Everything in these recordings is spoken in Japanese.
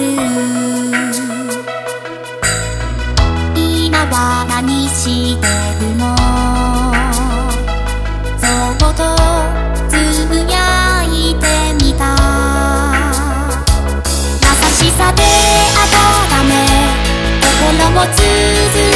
る今は何してるの？そうとつぶやいてみた。優しさで温め心も続く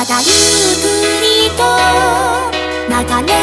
まだゆっくりと流れ